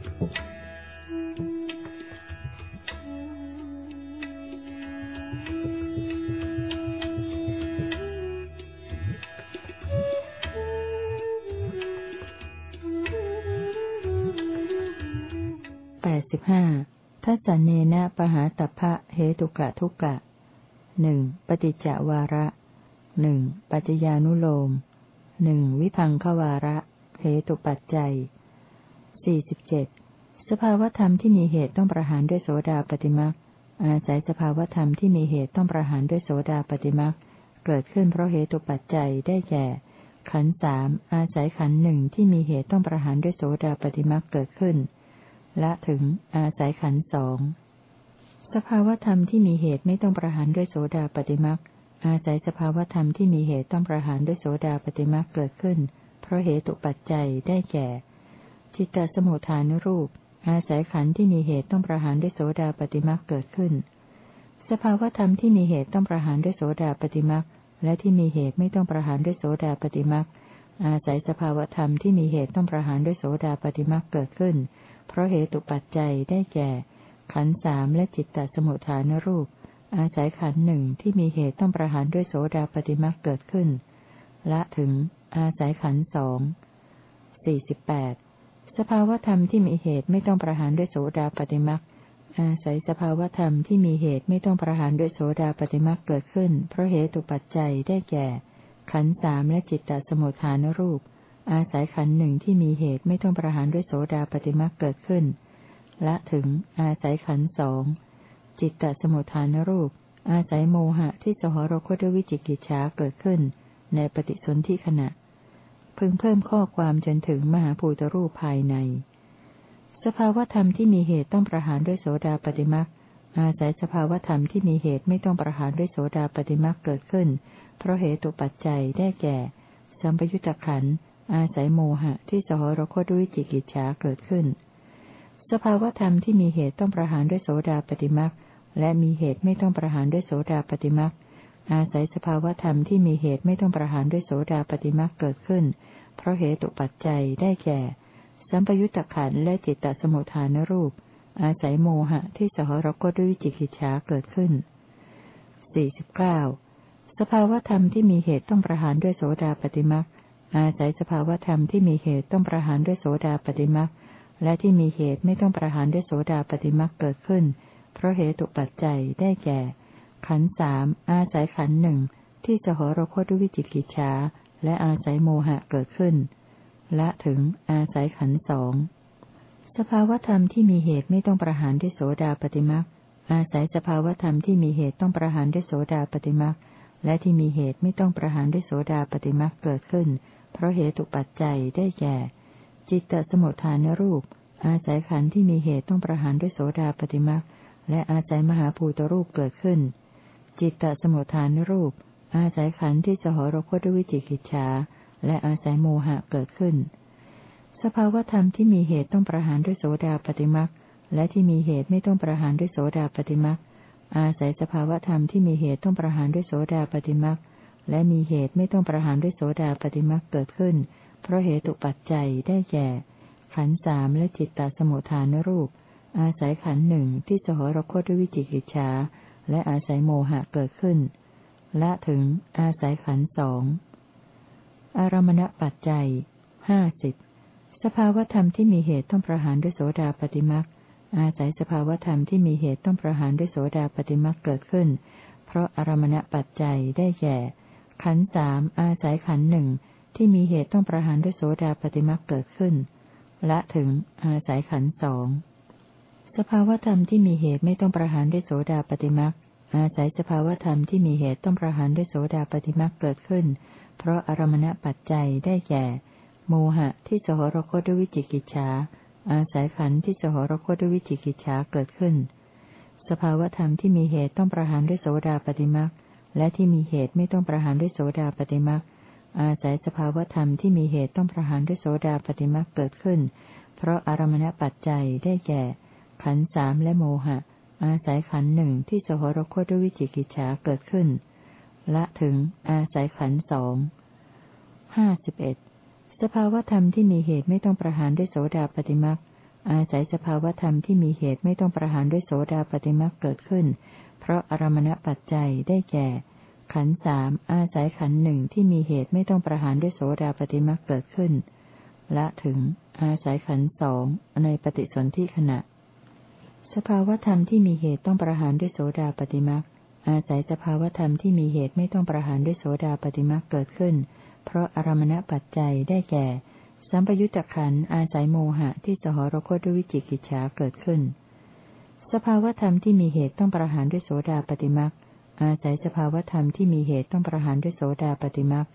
แปดสิบห้าทัศเนนะปหาตพะเหตุกะทุกะหนึ่งปฏิจจวาระหนึ่งปัจจญานุโลมหนึ่งวิพังควาระเหตุปัจจัย สี่สิบเจ็ดสภาวธรรมที่มีเหตุต้องประหารด้วยโสดาปฏิมักอาศัยสภาวธรรมที่มีเหตุต้องประหารด้วยโสดาปฏิมักเกิดขึ้นเพราะเหตุปัจจัยได้แก่ ขันสามอาศัยขันหนึ่งที่มีเหตุต้องประหารด้วยโสดาปฏิมักเกิดขึ้น และถึงอาศัยขันสองสภาวธรรมที่มีเหตุไม่ต้องประหารด้วยโสดาปฏิมักอาศัยสภาวธรรมที่มีเหตุต้องประหารด้วยโสดาปฏิมักเกิดขึ้น เพราะเหตุปัจจัยได้แก่ จิตตสมุทฐานรูป อาศัยขันธ์ที่มีเหตุต้องประหารด้วยโสดาปฏิมักเกิดขึ้น สภาวธรรมที่มีเหตุต้องประหารด้วยโสดาปฏิมักและที่มีเหตุไม่ต้องประหารด้วยโสดาปฏิมักอาศัยสภาวธรรมที่มีเหตุต้องประหารด้วยโสดาปฏิมักเกิดขึ้น เพราะเหตุปัจจัยได้แก่ ขันธ์สามและจิตตสมุทฐานรูป อาศัยขันหนึ่งที่มีเหตุต้องประหารด้วยโสดาปฏิมักเกิดขึ้น ละถึง อาศัยขันสองสี่สิบแปด สภาวธรรมที่มีเหตุไม่ต้องประหารด้วยโสดาปฏิมักอาศัยสภาวธรรมที่มีเหตุไม่ต้องประหารด้วยโสดาปฏิมักเกิดขึ้น เพราะเหตุปัจจัยได้แก่ ขันสามและจิตตสมุทฐานรูป อาศัยขันหนึ่งที่มีเหตุไม่ต้องประหารด้วยโสดาปฏิมักเกิดขึ้น และถึงอาศัยขันสองจิตตสมุทฐานรูป อาศัยโมหะที่สหรคตด้วยวิจิกิจฉาเกิดขึ้น ในปฏิสนธิขณะ พึงเพิ่มข้อความจนถึงมหาภูตรูปภายใน สภาวธรรมที่มีเหตุต้องประหารด้วยโสดาปฏิมักอาศัยสภาวธรรมที่มีเหตุไม่ต้องประหารด้วยโสดาปฏิมักเกิดขึ้น เพราะเหตุปัจจัยได้แก่ สัมปยุตตะขันอาศัยโมหะที่สหรคตด้วยวิจิกิจฉาเกิดขึ้น สภาวธรรมที่มีเหตุต้องประหารด้วยโสดาปฏิมักและมีเหตุไม่ต้องประหารด้วยโสดาปฏิมัก อาศัยสภาวธรรมที่มีเหตุไม่ต้องประหารด้วยโสดาปฏิมักเกิดขึ้น เพราะเหตุปัจจัยได้แก่ สัมปยุตตะขันและจิตตสมุทฐานรูป อาศัยโมหะที่สหรคตด้วยจิกิจฉาเกิดขึ้นสี่สิบเก้าสภาวธรรมที่มีเหตุต้องประหารด้วยโสดาปฏิมักอาศัยสภาวธรรมที่มีเหตุต้องประหารด้วยโสดาปฏิมักและที่มีเหตุไม่ต้องประหารด้วยโสดาปฏิมักเกิดขึ้น เพราะเหตุปัจจัยได้แก่ ขันสามอาศัยขันหนึ่งที่สหรคตด้วยวิจิกิจฉาและอาศัยโมหะเกิดขึ้น และถึงอาศัยขันสองสภาวธรรมที่มีเหตุไม่ต้องประหารด้วยโสดาปฏิมักอาศัยสภาวธรรมที่มีเหตุต้องประหารด้วยโสดาปฏิมักและที่มีเหตุไม่ต้องประหารด้วยโสดาปฏิมักเกิดขึ้น เพราะเหตุปัจจัยได้แก่ จิตตสมุทฐานรูป อาศัยขันที่มีเหตุต้องประหารด้วยโสดาปฏิมักและอาศัยมหาภูตรูปเกิดขึ้น จิตตสมุทฐานรูป อาศัยขันธ์ที่สหรคตด้วยวิจิกิจฉาและอาศัยโมหะเกิดขึ้น สภาวธรรมที่มีเหตุต้องประหารด้วยโสดาปฏิมักและที่มีเหตุไม่ต้องประหารด้วยโสดาปฏิมักอาศัยสภาวธรรมที่มีเหตุต้องประหารด้วยโสดาปฏิมักและมีเหตุไม่ต้องประหารด้วยโสดาปฏิมักเกิดขึ้น เพราะเหตุปัจจัยได้แก่ขันสามและจิตตสมุทฐานรูป อาศัยขันหนึ่งที่สหรคตด้วยวิจิกิจฉา และอาศัยโมหะเกิดขึ้น ละถึงอาศัยขันสองอารมณปัจจัยห้าสิบสภาวธรรมที่มีเหตุต้องประหารด้วยโสดาปฏิมักอาศัยสภาวธรรมที่มีเหตุต้องประหารด้วยโสดาปฏิมักเกิดขึ้น เพราะอารมณปัจจัยได้แก่ขันสามอาศัยขันหนึ่งที่มีเหตุต้องประหารด้วยโสดาปฏิมักเกิดขึ้นและถึงอาศัยขันสองสภาวธรรมที่มีเหตุไม่ต้องประหารด้วยโสดาปฏิมัก อาศัยสภาวธรรมที่มีเหตุต้องประหารด้วยโสดาปฏิมักเกิดขึ้น เพราะอารมณปัจจัยได้แก่ โมหะที่สหรคตด้วยวิจิกิจฉาอาศัยขันธ์ที่สหรคตด้วยวิจิกิจฉาเกิดขึ้น สภาวธรรมที่มีเหตุต้องประหารด้วยโสดาปฏิมักและที่มีเหตุไม่ต้องประหารด้วยโสดาปฏิมักอาศัยสภาวธรรมที่มีเหตุต้องประหารด้วยโสดาปฏิมักเกิดขึ้น เพราะอารมณปัจจัยได้แก่ ขันสามและโมหะ อาศัยขันหนึ่งที่สหรคตด้วยวิจิกิจฉาเกิดขึ้น ละถึง อาศัยขันสองห้าสิบเอ็ดสภาวธรรมที่มีเหตุไม่ต้องประหารด้วยโสดาปฏิมักอาศัยสภาวธรรมที่มีเหตุไม่ต้องประหารด้วยโสดาปฏิมักเกิดขึ้น เพราะอารมณปัจจัยได้แก่ ขันสามอาศัยขันหนึ่งที่มีเหตุไม่ต้องประหารด้วยโสดาปฏิมักเกิดขึ้น ละถึง อาศัยขันสองในปฏิสนธิขณะ สภาวธรรมที่มีเหตุต้องประหารด้วยโสดาปฏิมักอาศัยสภาวธรรมที่มีเหตุไม่ต้องประหารด้วยโสดาปฏิมักเกิดขึ้น เพราะอารมณปัจจัยได้แก่ สัมปยุตตะขันอาศัยโมหะที่สหรคตด้วยวิจิกิจฉาเกิดขึ้น สภาวธรรมที่มีเหตุต้องประหารด้วยโสดาปฏิมักอาศัยสภาวธรรมที่มีเหตุต้องประหารด้วยโสดาปฏิมัก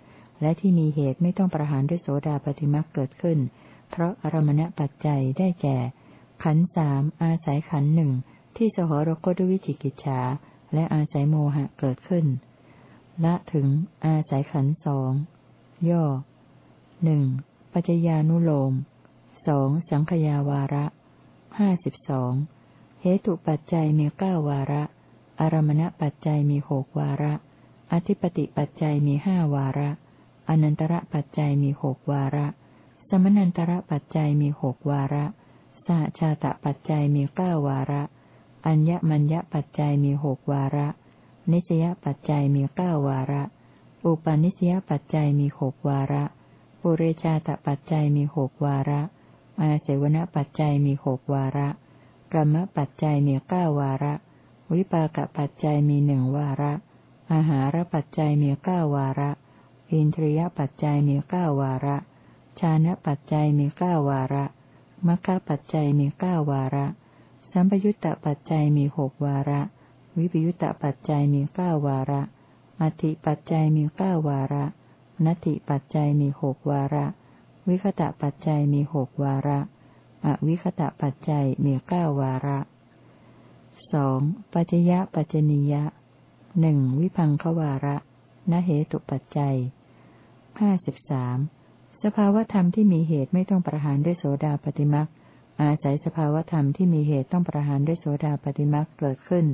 และที่มีเหตุไม่ต้องประหารด้วยโสดาปฏิมักเกิดขึ้น เพราะอารมณปัจจัยได้แก่ ขันสามอาศัยขันหนึ่งที่สหรคตด้วยวิจิกิจฉาและอาศัยโมหะเกิดขึ้น ละถึงอาศัยขันสองย่อหนึ่งปัจญานุโลมสองสังขยาวาระห้าสิบสองเหตุปัจจัยมีเก้าวาระ อารมณปัจจัยมีหกวาระ อธิปติปัจจัยมีห้าวาระ อนันตระปัจจัยมีหกวาระ สมนันตระปัจจัยมีหกวาระ สหชาตปัจจัยมีเก้าวาระ อัญญมัญญปัจจัยมีหกวาระ นิสยปัจจัยมีเก้าวาระ อุปาณิสยปัจจัยมีหกวาระ ปุเรชาตปัจจัยมีหกวาระ อาเสวนปัจจัยมีหกวาระกรรมปัจจัยมีเก้าวาระ วิปากปัจจัยมีหนึ่งวาระ อาหารปัจจัยมีเก้าวาระ อินทรียปัจจัยมีเก้าวาระ ชานะปัจจัยมีเก้าวาระ มัคคะปัจจัยมีเก้าวาระ สัมปยุตตปัจจัยมีหกวาระ วิปยุตตปัจจัยมีเก้าวาระอธิปัจจัยมีเก้าวาระ นัตติปัจจัยมีหกวาระ วิคตะปัจจัยมีหกวาระ อวิคตะปัจจัยมีเก้าวาระสองปัจยะปัจจนิยะหนึ่งวิพังควาระนเหตุปัจจัยห้าสิบสาม สภาวธรรมที่มีเหตุไม่ต้องประหารด้วยโสดาปฏิมักอาศัยสภาวธรรมที่มีเหตุต้องประหารด้วยโสดาปฏิมักเกิดขึ้น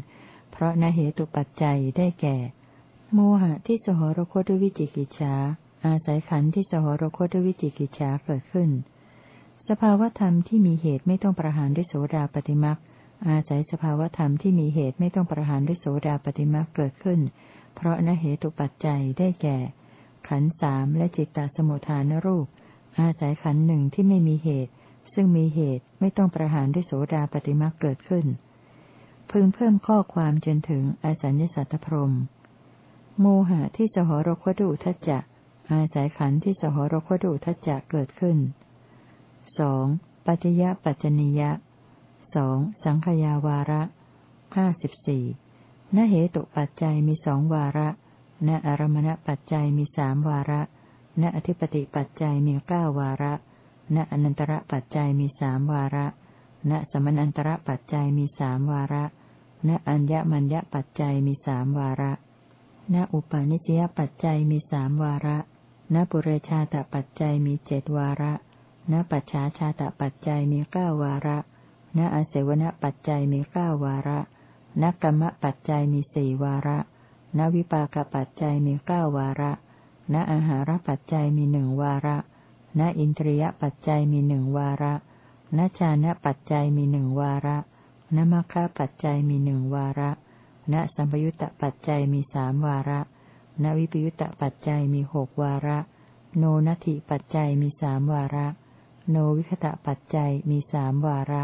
เพราะนเหตุปัจจัยได้แก่ โมหะที่สหรคตด้วยวิจิกิจฉาอาศัยขันธ์ที่สหรคตด้วยวิจิกิจฉาเกิดขึ้น สภาวธรรมที่มีเหตุไม่ต้องประหารด้วยโสดาปฏิมักอาศัยสภาวธรรมที่มีเหตุไม่ต้องประหารด้วยโสดาปฏิมักเกิดขึ้น เพราะนเหตุปัจจัยได้แก่ ขันสามและจิตตสมุทฐานรูป อาศัยขันหนึ่งที่ไม่มีเหตุ ซึ่งมีเหตุไม่ต้องประหารด้วยโสดาปฏิมาเกิดขึ้น พึงเพิ่มข้อความจนถึงอสัญญสัตพรมโมหะที่สหรคดุทัจจะ อาศัยขันที่สหรคดุทัจจะเกิดขึ้นสองปัจยะปัจจนิยะสองสังขยาวาระห้าสิบสี่นเหตุปัจจัยมีสองวาระ ณอารมณปัจจัยมีสามวาระ ณอธิปติปัจจัยมีเก้าวาระ ณอนันตระปัจจัยมีสามวาระ ณสมนันตระปัจจัยมีสามวาระ ณอัญญมัญญปัจจัยมีสามวาระ ณอุปาณิสยปัจจัยมีสามวาระ ณปุเรชาตปัจจัยมีเจดวาระ ณปัจฉาชาตปัจจัยมีเก้าวาระ ณอาเสวนปัจจัยมีเก้าวาระ ณกรรมปัจจัยมีสี่วาระ ณวิปากปัจจัยมีเก้าวาระ ณอาหารปัจจัยมีหนึ่งวาระ ณอินทรียปัจจัยมีหนึ่งวาระณชานะปัจจัยมีหนึ่งวาระ ณมัคคะปัจจัยมีหนึ่งวาระ ณสัมปยุตตปัจจัยมีสามวาระ ณวิปยุตตปัจจัยมีหกวาระ โนนัตถิปัจจัยมีสามวาระ โนวิคตะปัจจัยมีสามวาระ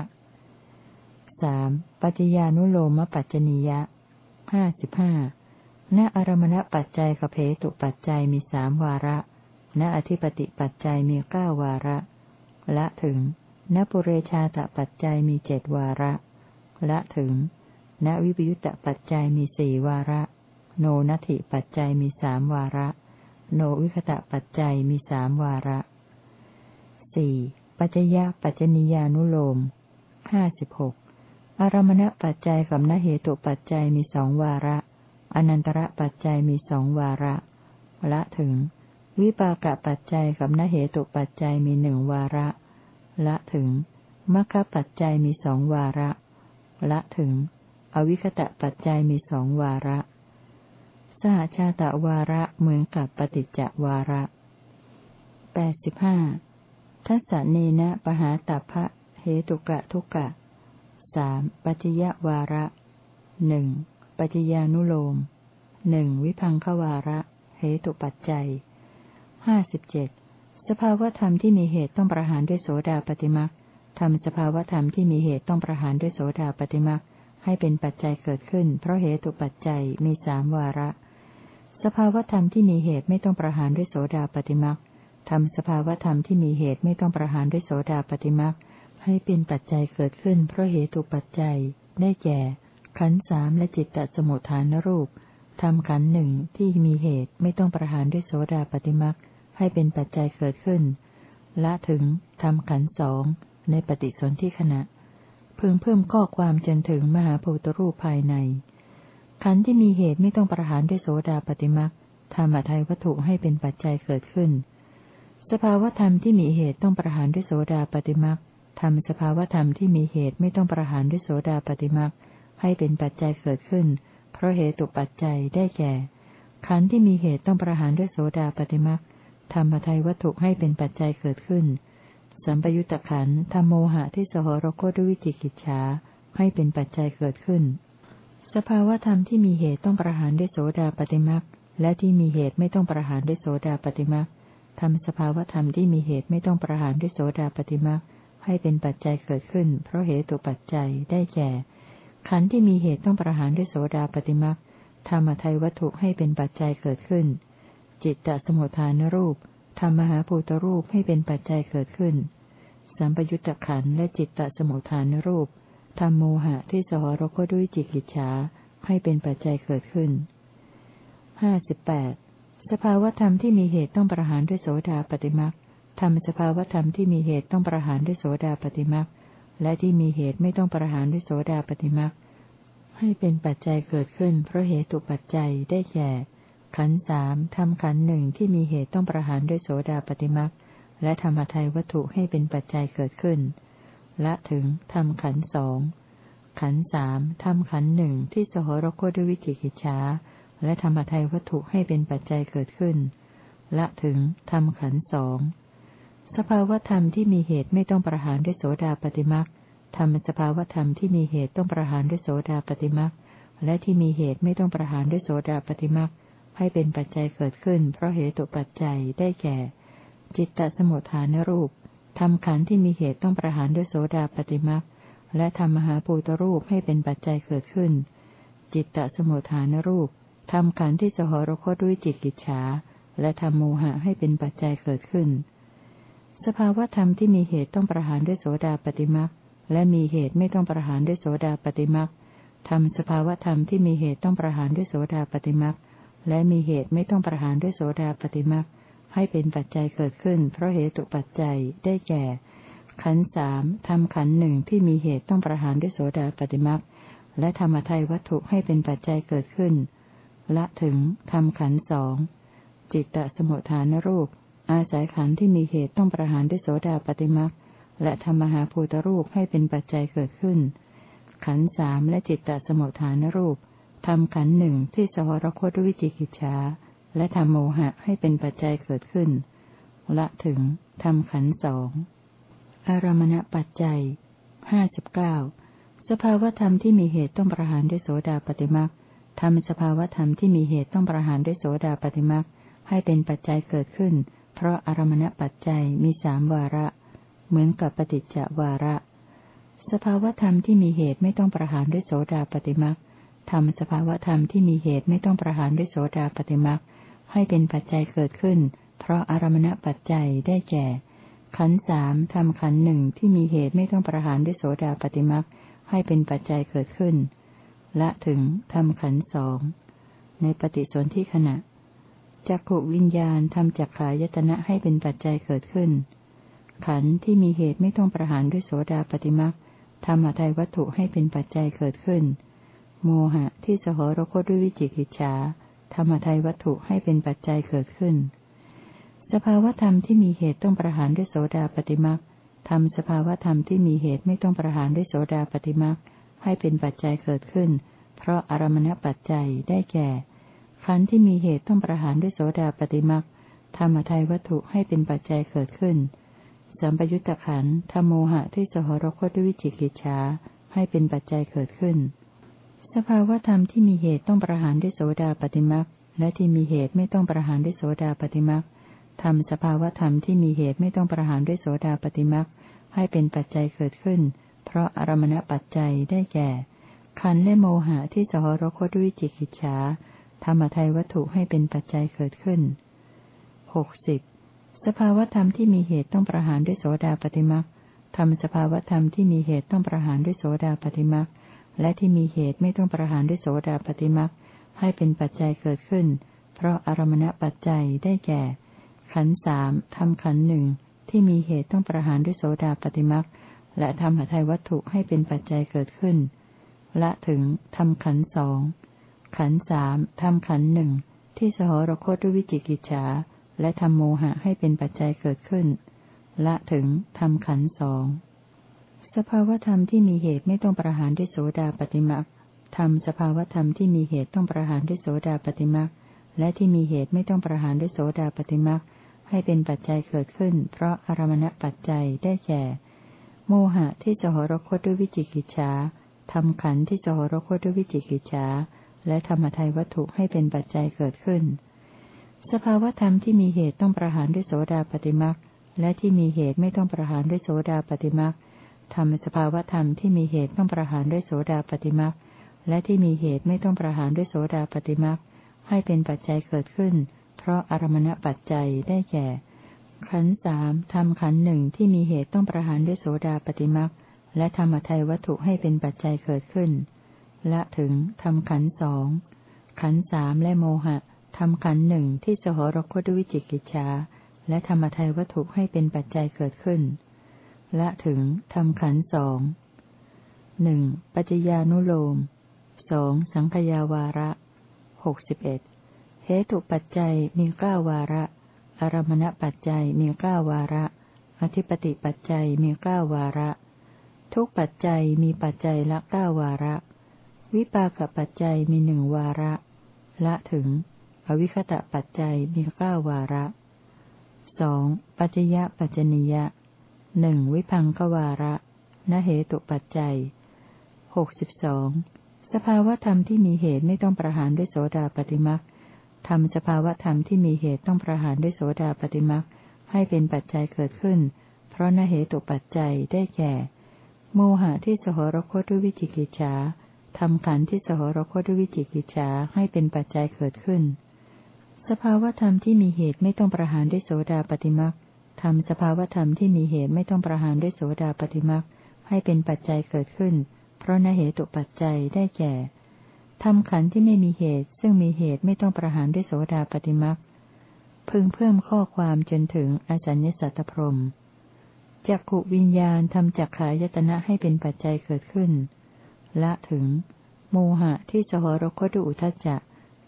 สามปัจจญานุโลมปัจจนิยะห้าสิบห้า ณอารมณปัจจัยกเพตุปัจจัยมีสามวาระ ณอธิปติปัจจัยมีเก้าวาระ ละถึง ณปุเรชาตปัจจัยมีเจดวาระ ละถึง ณวิปยุตตปัจจัยมีสี่วาระ โนนัตถิปัจจัยมีสามวาระ โนวิคตะปัจจัยมีสามวาระสี่ปัจจยะปัจจนิยานุโลมห้าสิบหกอารมณปัจจัยกับนเหตุปัจจัยมีสองวาระ อนันตระปัจจัยมีสองวาระ ละถึง วิปากปัจจัยกับนเหตุปัจจัยมีหนึ่งวาระ ละถึงมัคคปัจจัยมีสองวาระ ละถึง อวิคตะปัจจัยมีสองวาระ สหชาตะวาระเหมือนกับปฏิจจวาระแปดสิบห้าทัศเนนะปหาตัพะเหตุกะทุกะสามปัจจยวาระหนึ่ง ปัจจญานุโลมหนึ่งวิพังควาระ เหตุปัจจัยห้าสิบเจ็ดสภาวธรรมที่มีเหตุต้องประหารด้วยโสดาปฏิมักทำสภาวธรรมที่มีเหตุต้องประหารด้วยโสดาปฏิมักให้เป็นปัจจัยเกิดขึ้น เพราะเหตุปัจจัยมีสามวาระ สภาวธรรมที่มีเหตุไม่ต้องประหารด้วยโสดาปฏิมักทำสภาวธรรมที่มีเหตุไม่ต้องประหารด้วยโสดาปฏิมักให้เป็นปัจจัยเกิดขึ้น เพราะเหตุปัจจัยได้แก่ ขันสามและจิตตสมุทฐานรูปทำขันหนึ่งที่มีเหตุไม่ต้องประหารด้วยโสดาปฏิมักให้เป็นปัจจัยเกิดขึ้น ละถึงทำขันสองในปฏิสนธิขณะ พึงเพิ่มข้อความจนถึงมหาภูตรูปภายใน ขันที่มีเหตุไม่ต้องประหารด้วยโสดาปฏิมักธรรมทัยวัตถุให้เป็นปัจจัยเกิดขึ้น สภาวธรรมที่มีเหตุต้องประหารด้วยโสดาปฏิมักทำสภาวธรรมที่มีเหตุไม่ต้องประหารด้วยโสดาปฏิมัก ให้เป็นปัจจัยเกิดขึ้น เพราะเหตุปัจจัยได้แก่ ขันธ์ที่มีเหตุต้องประหารด้วยโสดาปฏิมักธรรมทัยวัตถุให้เป็นปัจจัยเกิดขึ้น สัมปยุตตะขันธรรมโมหะที่สหรคตด้วยวิจิกิจฉาให้เป็นปัจจัยเกิดขึ้น สภาวธรรมที่มีเหตุต้องประหารด้วยโสดาปฏิมักและที่มีเหตุไม่ต้องประหารด้วยโสดาปฏิมักทำสภาวธรรมที่มีเหตุไม่ต้องประหารด้วยโสดาปฏิมักให้เป็นปัจจัยเกิดขึ้น เพราะเหตุตัวปัจจัยได้แก่ ขันธ์ที่มีเหตุต้องประหารด้วยโสดาปฏิมักธรรมทัยวัตถุให้เป็นปัจจัยเกิดขึ้น จิตตสมุทฐานรูปทำมหาภูตรูปให้เป็นปัจจัยเกิดขึ้น สัมปยุตตะขันและจิตตสมุทฐานรูปทำโมหะที่สหรคด้วยจิกิจฉาให้เป็นปัจจัยเกิดขึ้นห้าสิบแปดสภาวธรรมที่มีเหตุต้องประหารด้วยโสดาปฏิมักทำสภาวธรรมที่มีเหตุต้องประหารด้วยโสดาปฏิมัก และที่มีเหตุไม่ต้องประหารด้วยโสดาปฏิมักให้เป็นปัจจัยเกิดขึ้น เพราะเหตุตุปัจจัยได้แก่ขันสามทำขันหนึ่งที่มีเหตุต้องประหารด้วยโสดาปฏิมักและธรรมทัยวัตถุให้เป็นปัจจัยเกิดขึ้นและถึงทำขันสองขันสามทำขันหนึ่งที่สหรคตด้วยวิจิกิจฉาและธรรมทัยวัตถุให้เป็นปัจจัยเกิดขึ้นและถึงทำขันสอง สภาวธรรมที่มีเหตุไม่ต้องประหารด้วยโสดาปฏิมักทำสภาวธรรมที่มีเหตุต้องประหารด้วยโสดาปฏิมักและที่มีเหตุไม่ต้องประหารด้วยโสดาปฏิมักให้เป็นปัจจัยเกิดขึ้น เพราะเหตุปัจจัยได้แก่ จิตตสมุทฐานรูปทำขันที่มีเหตุต้องประหารด้วยโสดาปฏิมักและทำมหาปูตรูปให้เป็นปัจจัยเกิดขึ้น จิตตสมุทฐานรูปทำขันที่สหรคตด้วยจิตกิจฉาและทำโมหะให้เป็นปัจจัยเกิดขึ้น สภาวธรรมที่มีเหตุต้องประหารด้วยโสดาปฏิมักและมีเหตุไม่ต้องประหารด้วยโสดาปฏิมักทำสภาวธรรมที่มีเหตุต้องประหารด้วยโสดาปฏิมักและมีเหตุไม่ต้องประหารด้วยโสดาปฏิมักให้เป็นปัจจัยเกิดขึ้น เพราะเหตุปัจจัยได้แก่ ขันสามทำขันหนึ่งที่มีเหตุต้องประหารด้วยโสดาปฏิมักและธรรมทัยวัตถุให้เป็นปัจจัยเกิดขึ้น ละถึงทำขันสองจิตตสมุทฐานรูป อาศัยขันที่มีเหตุต้องประหารด้วยโสดาปฏิมักและธรรมหาภูตรูปให้เป็นปัจจัยเกิดขึ้น ขันสามและจิตตสมุทฐานรูปทำขันหนึ่งที่สวรคตวิจิกิจฉาและทำโมหะให้เป็นปัจจัยเกิดขึ้น ละถึงทำขันสองอารมณปัจจัยห้าสิบเก้าสภาวธรรมที่มีเหตุต้องประหารด้วยโสดาปฏิมักทำสภาวธรรมที่มีเหตุต้องประหารด้วยโสดาปฏิมักให้เป็นปัจจัยเกิดขึ้น เพราะอารมณปัจจัยมีสามวาระ เหมือนกับปฏิจจวาระ สภาวธรรมที่มีเหตุไม่ต้องประหารด้วยโสดาปฏิมักทำสภาวธรรมที่มีเหตุไม่ต้องประหารด้วยโสดาปฏิมักให้เป็นปัจจัยเกิดขึ้น เพราะอารมณปัจจัยได้แก่ ขันสามทำขันหนึ่งที่มีเหตุไม่ต้องประหารด้วยโสดาปฏิมักให้เป็นปัจจัยเกิดขึ้น และถึงทำขันสองในปฏิสนธิขณะ จักขวิญญาณทำจักขายตนะให้เป็นปัจจัยเกิดขึ้น ขันที่มีเหตุไม่ต้องประหารด้วยโสดาปฏิมักทำอัยวัตถุให้เป็นปัจจัยเกิดขึ้น โมหะที่สหรคตด้วยวิจิกิจฉาธรรมทัยวัตถุให้เป็นปัจจัยเกิดขึ้น สภาวธรรมที่มีเหตุต้องประหารด้วยโสดาปฏิมักทำสภาวธรรมที่มีเหตุไม่ต้องประหารด้วยโสดาปฏิมักให้เป็นปัจจัยเกิดขึ้น เพราะอารมณปัจจัยได้แก่ ขันธ์ที่มีเหตุต้องประหารด้วยโสดาปฏิมักธรรมทัยวัตถุให้เป็นปัจจัยเกิดขึ้น สัมปยุตตะขันธ์ธรรมโมหะที่สหรคตด้วยวิจิกิจฉาให้เป็นปัจจัยเกิดขึ้น สภาวธรรมที่มีเหตุต้องประหารด้วยโสดาปฏิมักและที่มีเหตุไม่ต้องประหารด้วยโสดาปฏิมักทำสภาวธรรมที่มีเหตุไม่ต้องประหารด้วยโสดาปฏิมักให้เป็นปัจจัยเกิดขึ้น เพราะอารมณปัจจัยได้แก่ขันและโมหะที่สหรคตด้วยวิจิกิจฉา ธรรมทัยวัตถุให้เป็นปัจจัยเกิดขึ้นหกสิบสภาวธรรมที่มีเหตุต้องประหารด้วยโสดาปฏิมักทำสภาวธรรมที่มีเหตุต้องประหารด้วยโสดาปฏิมักและที่มีเหตุไม่ต้องประหารด้วยโสดาปฏิมักให้เป็นปัจจัยเกิดขึ้น เพราะอารมณปัจจัยได้แก่ ขันสามทำขันหนึ่งที่มีเหตุต้องประหารด้วยโสดาปฏิมักและทำหทัยวัตถุให้เป็นปัจจัยเกิดขึ้น ละถึงทำขันสอง ขันสามทำขันหนึ่งที่สหรคตด้วยวิจิกิจฉา และทำโมหะให้เป็นปัจจัยเกิดขึ้น ละถึงทำขันสองสภาวธรรมที่มีเหตุไม่ต้องประหารด้วยโสดาปฏิมักทำสภาวธรรมที่มีเหตุต้องประหารด้วยโสดาปฏิมักและที่มีเหตุไม่ต้องประหารด้วยโสดาปฏิมักให้เป็นปัจจัยเกิดขึ้น เพราะอารมณปัจจัยได้แก่โมหะที่สหรคตด้วยวิจิกิจฉาทำขันที่สหรคตด้วยวิจิกิจฉา และธรรมทัยวัตถุให้เป็นปัจจัยเกิดขึ้น สภาวธรรมที่มีเหตุต้องประหารด้วยโสดาปฏิมักและที่มีเหตุไม่ต้องประหารด้วยโสดาปฏิมักทำสภาวธรรมที่มีเหตุต้องประหารด้วยโสดาปฏิมักและที่มีเหตุไม่ต้องประหารด้วยโสดาปฏิมักให้เป็นปัจจัยเกิดขึ้น เพราะอารมณปัจจัยได้แก่ ขันสามทำขันหนึ่งที่มีเหตุต้องประหารด้วยโสดาปฏิมักและธรรมทัยวัตถุให้เป็นปัจจัยเกิดขึ้น ละถึงทำขันสองขันสามและโมหะทำขันหนึ่งที่สหรคตด้วยวิจิกิจฉาและธรรมทัยวัตถุให้เป็นปัจจัยเกิดขึ้นและถึงทำขันสองหนึ่งปัจจญานุโลมสองสังขยาวาระหกสิบเอ็ดเหตุปัจจัยมีเก้าวาระ อารมณปัจจัยมีเก้าวาระ อธิปติปัจจัยมีเก้าวาระ ทุกปัจจัยมีปัจจัยละเก้าวาระ วิปากปัจจัยมีหนึ่งวาระ ละถึง อวิคตะปัจจัยมีเก้าวาระสองปัจจยะปัจจนิยะหนึ่งวิพังกวาระนเหตุปัจจัยหกสิบสองสภาวธรรมที่มีเหตุไม่ต้องประหารด้วยโสดาปฏิมักทำสภาวธรรมที่มีเหตุต้องประหารด้วยโสดาปฏิมักให้เป็นปัจจัยเกิดขึ้น เพราะนเหตุปัจจัยได้แก่ โมหะที่สหรคตด้วยวิจิกิจฉา ทำขันที่สหรคตด้วยวิจิกิจฉาให้เป็นปัจจัยเกิดขึ้น สภาวธรรมที่มีเหตุไม่ต้องประหารด้วยโสดาปฏิมักทำสภาวธรรมที่มีเหตุไม่ต้องประหารด้วยโสดาปฏิมักให้เป็นปัจจัยเกิดขึ้น เพราะนเหตุปัจจัยได้แก่ทำขันที่ไม่มีเหตุ ซึ่งมีเหตุไม่ต้องประหารด้วยโสดาปฏิมักพึงเพิ่มข้อความจนถึงอสัญญสัตตพรมจักขุวิญญาณทำจักขายตนะให้เป็นปัจจัยเกิดขึ้น ละถึง โมหะที่สหรคตดุอุทจจะ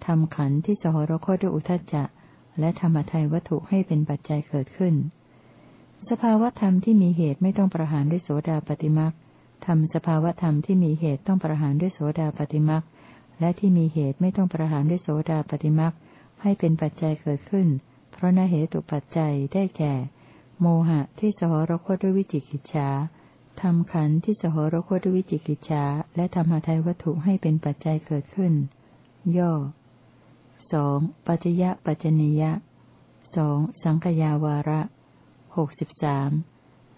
ทำขันที่สหรคตด้วยอุทจจะและธรรมทัยวัตถุให้เป็นปัจจัยเกิดขึ้น สภาวธรรมที่มีเหตุไม่ต้องประหารด้วยโสดาปฏิมักทำสภาวธรรมที่มีเหตุต้องประหารด้วยโสดาปฏิมักและที่มีเหตุไม่ต้องประหารด้วยโสดาปฏิมักให้เป็นปัจจัยเกิดขึ้น เพราะนเหตุปัจจัยได้แก่ โมหะที่สหรคตด้วยวิจิกิจฉา ทำขันที่สหรคตด้วยวิจิกิจฉาและธรรมทัยวัตถุให้เป็นปัจจัยเกิดขึ้น ย่อสองปัจยะปัจจนิยะสองสังขยาวาระหกสิบสาม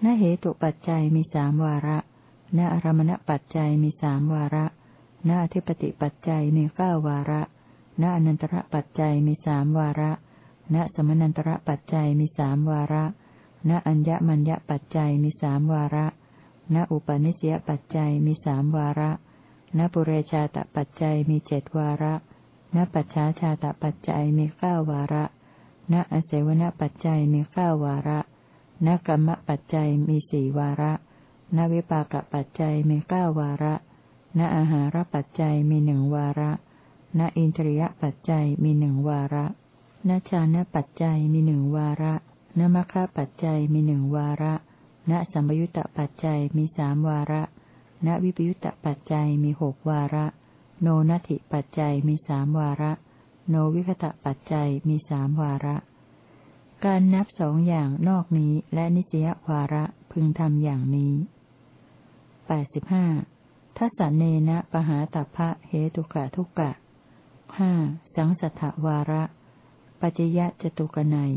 นเหตุปัจจัยมีสามวาระณอารมณปัจจัยมีสามวาระณอธิปติปัจจัยมีเก้าวาระณอนันตระปัจจัยมีสามวาระณสมนันตระปัจจัยมีสามวาระณอัญญมัญญปัจจัยมีสามวาระ ณอุปนิสยปัจจัยมีสามวาระณปุเรชาตปัจจัยมีเจ็ดวาระณปัจฉาชาตปัจจัยมีเก้าวาระณอเสวนปัจจัยมีเก้าวาระณกรรมปัจจัยมีสี่วาระณวิปากปัจจัยมีเก้าวาระ ณอาหารปัจจัยมีหนึ่งวาระ ณอินทรียปัจจัยมีหนึ่งวาระณชานปัจจัยมีหนึ่งวาระ ณมัคคปัจจัยมีหนึ่งวาระ ณสัมยุตตปัจจัยมีสามวาระ ณวิปยุตตปัจจัยมีหกวาระ โนนัติปัจจัยมีสามวาระ โนวิคตะปัจจัยมีสามวาระ การนับสองอย่างนอกนี้และนิสยวาระพึงทำอย่างนี้แปดสิบห้าทัศเนนะปหาตัพะเหตุกะทุกะห้าสังสัทธวาระ ปัจยะจตุกนัย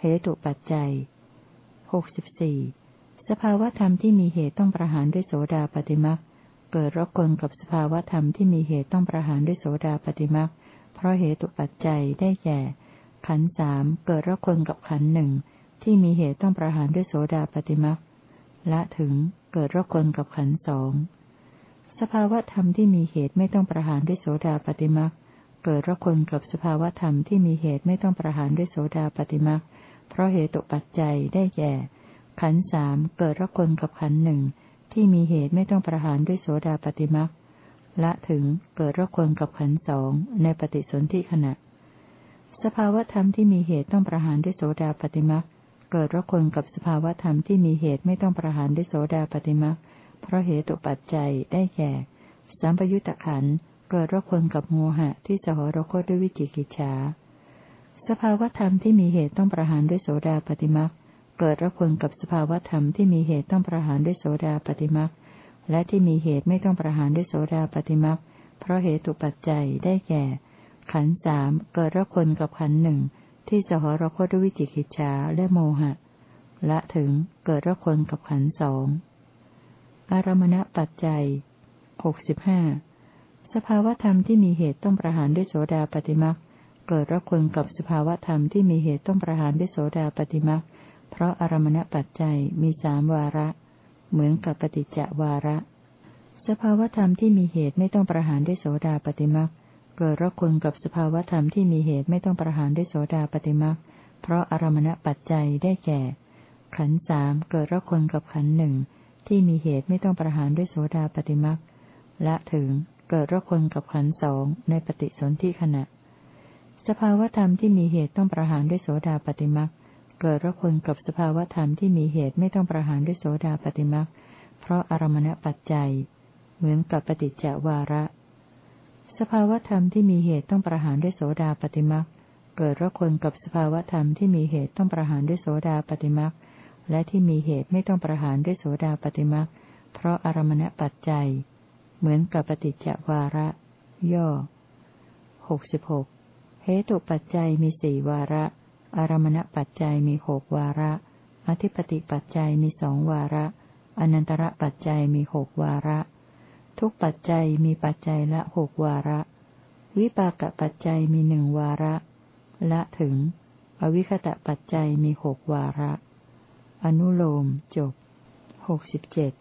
เหตุปัจจัยหกสิบสี่ สภาวธรรมที่มีเหตุต้องประหารด้วยโสดาปฏิมักเกิดรบกวนกับสภาวธรรมที่มีเหตุต้องประหารด้วยโสดาปฏิมักเพราะเหตุปัจจัยได้แก่ ขันสามเกิดรบกวนกับขันหนึ่งที่มีเหตุต้องประหารด้วยโสดาปฏิมักละถึงเกิดรบกวนกับขันสองสภาวธรรมที่มีเหตุไม่ต้องประหารด้วยโสดาปฏิมักเกิดรบกวนกับสภาวธรรมที่มีเหตุไม่ต้องประหารด้วยโสดาปฏิมักเพราะเหตุปัจจัยได้แก่ ขันสามเกิดรบกวนกับขันหนึ่งที่มีเหตุไม่ต้องประหารด้วยโสดาปฏิมักละถึงเกิดรบกวนกับขันสองในปฏิสนธิขณะ สภาวธรรมที่มีเหตุต้องประหารด้วยโสดาปฏิมักเกิดรบกวนกับสภาวธรรมที่มีเหตุไม่ต้องประหารด้วยโสดาปฏิมักเพราะเหตุปัจจัยได้แก่สัมปยุตตะขันเกิดรบกวนกับโมหะที่สหรคตด้วยวิจิกิจฉาสภาวธรรมที่มีเหตุต้องประหารด้วยโสดาปฏิมัก เกิดระคนกับสภาวธรรมที่มีเหตุต้องประหารด้วยโสดาปฏิมักและที่มีเหตุไม่ต้องประหารด้วยโสดาปฏิมักเพราะเหตุปัจจัยได้แก่ ขันสามเกิดระคนกับขันหนึ่งที่สหรคตด้วยวิจิกิจฉาและโมหะ และถึงเกิดระคนกับขันสองอารมณปัจจัยหกสิบห้าสภาวธรรมที่มีเหตุต้องประหารด้วยโสดาปฏิมักเกิดรับคนกับสภาวธรรมที่มีเหตุต้องประหารด้วยโสดาปฏิมัก เพราะอารมณปัจจัยมีสามวาระ เหมือนกับปฏิจจวาระ สภาวธรรมที่มีเหตุไม่ต้องประหารด้วยโสดาปฏิมักเกิดรับคนกับสภาวธรรมที่มีเหตุไม่ต้องประหารด้วยโสดาปฏิมักเพราะอารมณปัจจัยได้แก่ ขันสามเกิดรับคนกับขันหนึ่งที่มีเหตุไม่ต้องประหารด้วยโสดาปฏิมักและถึงเกิดรับคนกับขันสองในปฏิสนธิขณะ สภาวธรรมที่มีเหตุต้องประหารด้วยโสดาปฏิมัก เกิดระคนกับสภาวธรรมที่มีเหตุไม่ต้องประหารด้วยโสดาปฏิมักเพราะอารมณปัจจัย เหมือนกับปฏิจจวาระ สภาวธรรมที่มีเหตุต้องประหารด้วยโสดาปฏิมักเกิดระคนกับสภาวธรรมที่มีเหตุต้องประหารด้วยโสดาปฏิมักและที่มีเหตุไม่ต้องประหารด้วยโสดาปฏิมักเพราะอารมณปัจจัย เหมือนกับปฏิจจวาระ ย่อหกสิบหกเหตุปัจจัยมีสี่วาระ อารมณปัจจัยมีหกวาระ อธิปติปัจจัยมีสองวาระ อนันตระปัจจัยมีหกวาระ ทุกปัจจัยมีปัจจัยละหกวาระ วิปากปัจจัยมีหนึ่งวาระ ละถึง อวิคตะปัจจัยมีหกวาระ อนุโลมจบหกสิบเจ็ด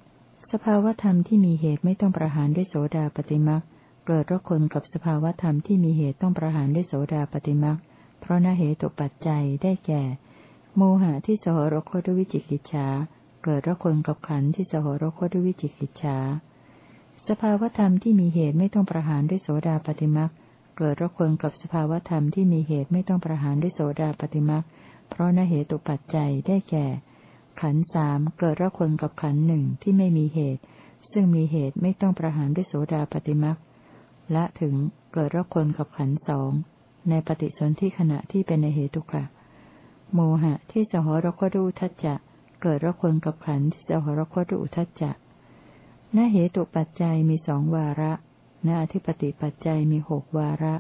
สภาวธรรมที่มีเหตุไม่ต้องประหารด้วยโสดาปฏิมักเกิดรักคนกับสภาวธรรมที่มีเหตุต้องประหารด้วยโสดาปฏิมัก เพราะนาเหตุปัจจัยได้แก่ โมหะที่สหรคตด้วยวิจิกิจฉาเกิดรักคนกับขันที่สหรคตด้วยวิจิกิจฉาสภาวธรรมที่มีเหตุไม่ต้องประหารด้วยโสดาปฏิมักเกิดรักคนกับสภาวธรรมที่มีเหตุไม่ต้องประหารด้วยโสดาปฏิมักเพราะนาเหตุปัจจัยได้แก่ ขันสามเกิดรักคนกับขันหนึ่งที่ไม่มีเหตุ ซึ่งมีเหตุไม่ต้องประหารด้วยโสดาปฏิมักละถึงเกิดรักคนกับขันสอง ในปฏิสนธิขณะที่เป็นในเหตุกะ โมหะที่สหรคดูทัจจะ เกิดรักคนกับขันที่สหรคดูทัจจะณเหตุปัจจัยมีสองวาระณอธิปติปัจจัยมีหกวาระ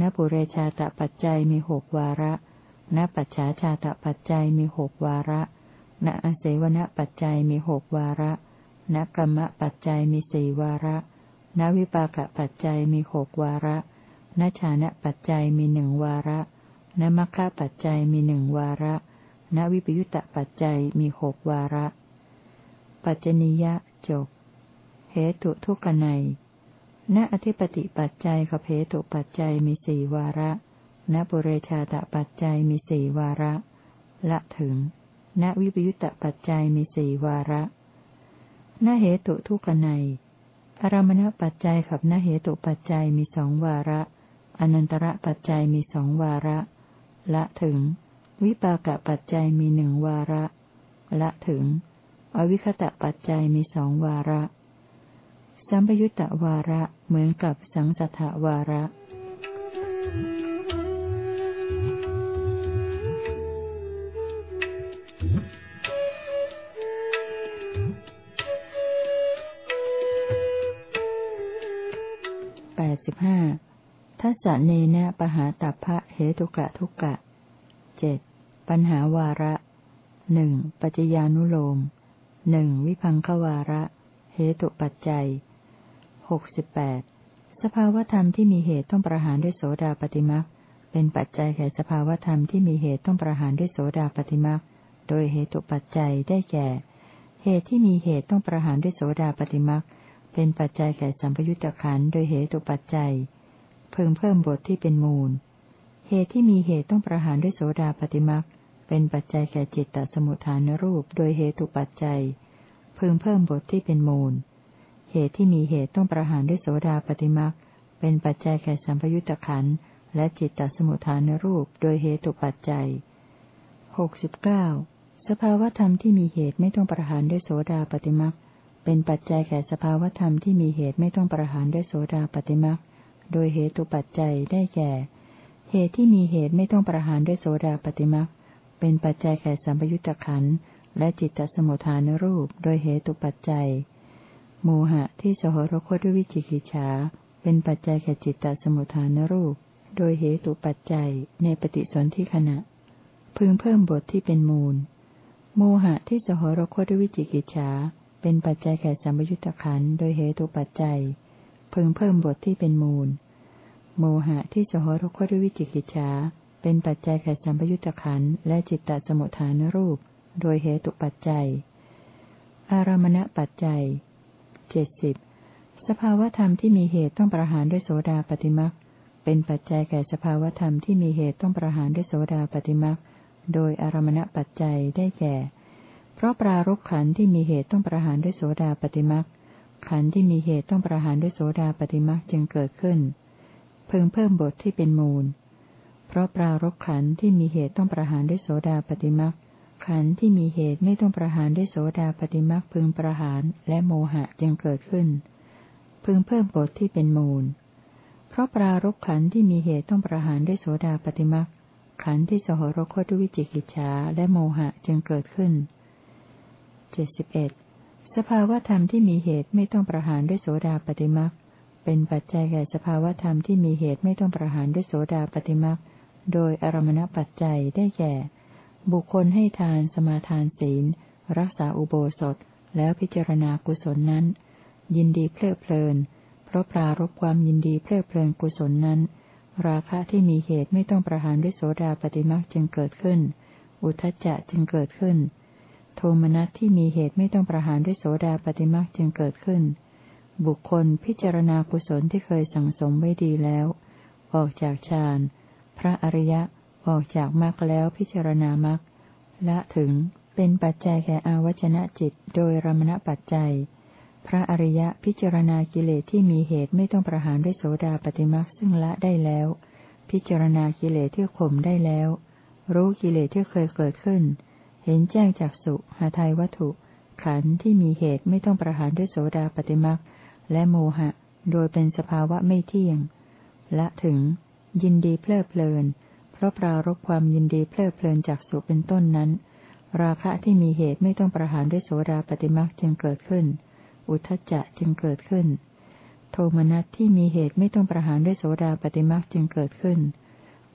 ณปุเรชาตปัจจัยมีหกวาระณปัจฉาชาตปัจจัยมีหกวาระณอเสวนปัจจัยมีหกวาระณกรรมปัจจัยมีสี่วาระนวิปากปัจจัยมีหกวาระ นชานะปัจจัยมีหนึ่งวาระนมัคคะปัจจัยมีหนึ่งวาระนวิปยุตตปัจจัยมีหกวาระ ปัจจนิยะจบเหตุทุกนัยณอธิปติปัจจัยกับเหตุปัจจัยมีสี่วาระณปุเรชาตปัจจัยมีสี่วาระ ละถึง ณวิปยุตตปัจจัยมีสี่วาระณเหตุทุกนัยอารมณปัจจัยกับนเหตุปัจจัยมีสองวาระ อนันตระปัจจัยมีสองวาระ ละถึง วิปากปัจจัยมีหนึ่งวาระ ละถึง อวิคตะปัจจัยมีสองวาระ สัมปยุตตะวาระเหมือนกับสังสัทธวาระบ ทัศเนนะปหาตัพะเหตุกะทุกะเจ็ดปัญหาวาระหนึ่งปัจจญานุโลมหนึ่งวิพังควาระ เหตุปัจจัยหกสิบแปดสภาวธรรมที่มีเหตุต้องประหารด้วยโสดาปฏิมักเป็นปัจจัยแก่สภาวธรรมที่มีเหตุต้องประหารด้วยโสดาปฏิมักโดยเหตุปัจจัยได้แก่ เหตุที่มีเหตุต้องประหารด้วยโสดาปฏิมักเป็นปัจจัยแก่สัมปยุตตะขันโดยเหตุปัจจัย เพิ่มเพิ่มบทที่เป็นมูล เหตุที่มีเหตุต้องประหารด้วยโสดาปฏิมักเป็นปัจจัยแก่จิตตสมุทฐานรูป โดยเหตุปัจจัย เพิ่มเพิ่มบทที่เป็นมูล เหตุที่มีเหตุต้องประหารด้วยโสดาปฏิมักเป็นปัจจัยแก่สัมปยุตตะขันและจิตตสมุทฐานรูป โดยเหตุปัจจัยหกสิบเก้าสภาวธรรมที่มีเหตุไม่ต้องประหารด้วยโสดาปฏิมักเป็นปัจจัยแก่สภาวธรรมที่มีเหตุไม่ต้องประหารด้วยโสดาปฏิมัก โดยเหตุปัจจัยได้แก่ เหตุที่มีเหตุไม่ต้องประหารด้วยโสดาปฏิมักเป็นปัจจัยแก่สัมปยุตตะขันและจิตตสมุทฐานรูปโดยเหตุปัจจัย โมหะที่สหรคตด้วยวิจิกิจฉาเป็นปัจจัยแก่จิตตสมุทฐานรูป โดยเหตุปัจจัยในปฏิสนธิขณะ พึงเพิ่มบทที่เป็นมูล โมหะที่สหรคตด้วยวิจิกิจฉาเป็นปัจจัยแก่สัมยุญตขันโดยเหตุปัจจัย พึงเพิ่มบทที่เป็นมูล โมหะที่สหรคตด้วยวิจิกิจฉาเป็นปัจจัยแก่สัมยุญตขันและจิตตสมุทฐานรูป โดยเหตุปัจจัย อารมณปัจจัยเจ็ดสิบสภาวธรรมที่มีเหตุต้องประหารด้วยโสดาปฏิมักเป็นปัจจัยแก่สภาวธรรมที่มีเหตุต้องประหารด้วยโสดาปฏิมักโดยอารมณปัจจัยได้แก่ เพราะปรารบขันที่มีเหตุต้องประหารด้วยโสดาปฏิมักขันที่มีเหตุต้องประหารด้วยโสดาปฏิมักจึงเกิดขึ้น พิ่งเพิ่มบทที่เป็นมูล เพราะปรารบขันที่มีเหตุต้องประหารด้วยโสดาปฏิมักขันที่มีเหตุไม่ต้องประหารด้วยโสดาปฏิมักพึงประหารและโมหะจึงเกิดขึ้น พึงเพิ่มบทที่เป็นมูล เพราะปรารบขันที่มีเหตุต้องประหารด้วยโสดาปฏิมักขันที่สหรคตด้วยวิจิกิจฉาและโมหะจึงเกิดขึ้นเจ็ดสิบเอ็ดสภาวธรรมที่มีเหตุไม่ต้องประหารด้วยโสดาปฏิมัก เป็นปัจจัยแก่สภาวธรรมที่มีเหตุไม่ต้องประหารด้วยโสดาปฏิมักโดยอารมณปัจจัยได้แก่ บุคคลให้ทานสมาทานศีล รักษาอุโบสถ แล้วพิจารณากุศลนั้น ยินดีเพลิดเพลิน เพราะปรารบความยินดีเพลิดเพลินกุศลนั้น ราคะที่มีเหตุไม่ต้องประหารด้วยโสดาปฏิมักจึงเกิดขึ้น อุทจจะจึงเกิดขึ้น โทมนัสที่มีเหตุไม่ต้องประหารด้วยโสดาปฏิมักจึงเกิดขึ้น บุคคลพิจารณากุศลที่เคยสั่งสมไว้ดีแล้ว ออกจากฌาน พระอริยะออกจากมรรคแล้วพิจารณามรรคละถึงเป็นปัจจัยแก่อาวชนะจิตโดยรมณปัจจัย พระอริยะพิจารณากิเลสที่มีเหตุไม่ต้องประหารด้วยโสดาปฏิมักซึ่งละได้แล้ว พิจารณากิเลสที่ข่มได้แล้ว รู้กิเลสที่เคยเกิดขึ้น เห็นแจ้งจากสุหาไทยวัตถุ ขันธ์ที่มีเหตุไม่ต้องประหารด้วยโสดาปฏิมัก และโมหะ โดยเป็นสภาวะไม่เที่ยง ละถึง ยินดีเพลิดเพลิน เพราะปรารบความยินดีเพลิดเพลินจากสุเป็นต้นนั้น ราคะที่มีเหตุไม่ต้องประหารด้วยโสดาปฏิมักจึงเกิดขึ้น อุทจจะจึงเกิดขึ้น โทมนัสที่มีเหตุไม่ต้องประหารด้วยโสดาปฏิมักจึงเกิดขึ้น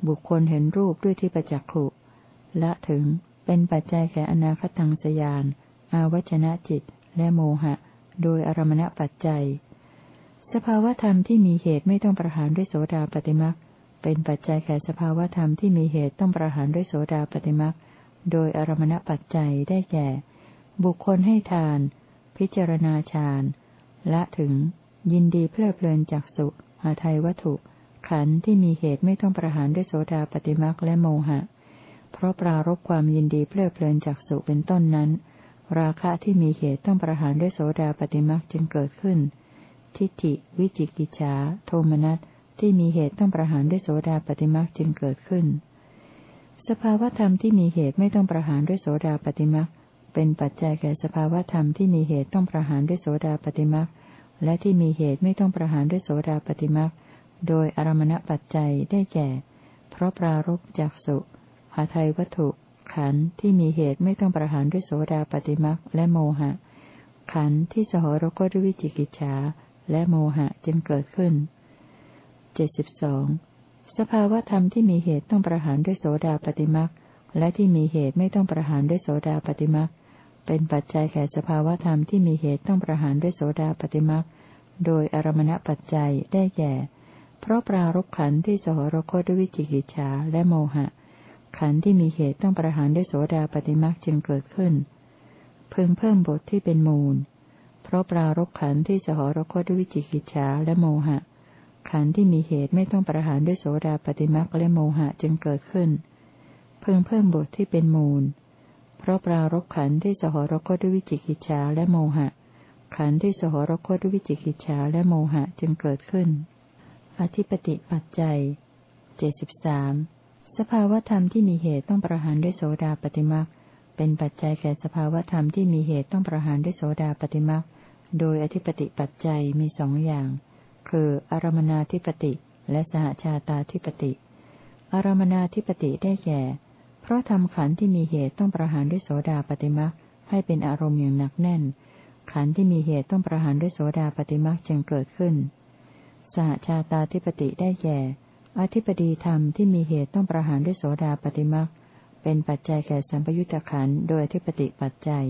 บุคคลเห็นรูปด้วยที่ประจักขุละถึงเป็นปัจจัยแก่อนาคตังสยาน อาวัชนะจิต และโมหะ โดยอารมณปัจจัย สภาวธรรมที่มีเหตุไม่ต้องประหารด้วยโสดาปฏิมักเป็นปัจจัยแก่สภาวธรรมที่มีเหตุต้องประหารด้วยโสดาปฏิมักโดยอารมณปัจจัยได้แก่ บุคคลให้ทาน พิจารณาฌานละถึง ยินดีเพลิดเพลินจากสุหาไทยวัตถุ ขันธ์ที่มีเหตุไม่ต้องประหารด้วยโสดาปฏิมักและโมหะ เพราะปรารบความยินดีเพลิดเพลินจากสุเป็นต้นนั้น ราคะที่มีเหตุต้องประหารด้วยโสดาปฏิมักจึงเกิดขึ้น ทิฏฐิ วิจิกิจฉาโทมนัสที่มีเหตุต้องประหารด้วยโสดาปฏิมักจึงเกิดขึ้น สภาวธรรมที่มีเหตุไม่ต้องประหารด้วยโสดาปฏิมักเป็นปัจจัยแก่สภาวธรรมที่มีเหตุต้องประหารด้วยโสดาปฏิมักและที่มีเหตุไม่ต้องประหารด้วยโสดาปฏิมักโดยอารมณปัจจัยได้แก่ เพราะปรารบจากสุหาไทยวัตถุ ขันธ์ที่มีเหตุไม่ต้องประหารด้วยโสดาปฏิมักและโมหะ ขันธ์ที่สหรคตด้วยวิจิกิจฉา และโมหะจึงเกิดขึ้นเจ็ดสิบสองสภาวธรรมที่มีเหตุต้องประหารด้วยโสดาปฏิมักและที่มีเหตุไม่ต้องประหารด้วยโสดาปฏิมักเป็นปัจจัยแก่สภาวธรรมที่มีเหตุต้องประหารด้วยโสดาปฏิมักโดยอารมณปัจจัยได้แก่ เพราะปรารบขันที่สหรคตด้วยวิจิกิจฉาและโมหะ ขันที่มีเหตุต้องประหารด้วยโสดาปฏิมักจึงเกิดขึ้นพึงเพิ่มบทที่เป็นมูล เพราะปรารบขันที่สหรคตด้วยวิจิกิจฉาและโมหะ ขันที่มีเหตุไม่ต้องประหารด้วยโสดาปฏิมักและโมหะจึงเกิดขึ้น เพึงเพิ่มบทที่เป็นมูล เพราะปรารบขันที่สหรคตด้วยวิจิกิจฉาและโมหะ ขันที่สหรคตด้วยวิจิกิจฉาและโมหะจึงเกิดขึ้น อธิปติปัจจัยเจ็ดสิบสามสภาวธรรมที่มีเหตุต้องประหารด้วยโสดาปฏิมักเป็นปัจจัยแก่สภาวธรรมที่มีเหตุต้องประหารด้วยโสดาปฏิมัก โดยอธิปติปัจจัยมีสองอย่าง คืออารมนาธิปติและสหชาตาธิปติ อารมนาธิปติได้แก่ เพราะทำขันธ์ที่มีเหตุต้องประหารด้วยโสดาปฏิมักให้เป็นอารมณ์อย่างหนักแน่น ขันธ์ที่มีเหตุต้องประหารด้วยโสดาปฏิมักจึงเกิดขึ้น สหชาตาธิปติได้แก่ อธิปดีธรรมที่มีเหตุต้องประหารด้วยโสดาปฏิมักเป็นปัจจัยแก่สัมปยุตตะขันโดยอธิปติปัจจัย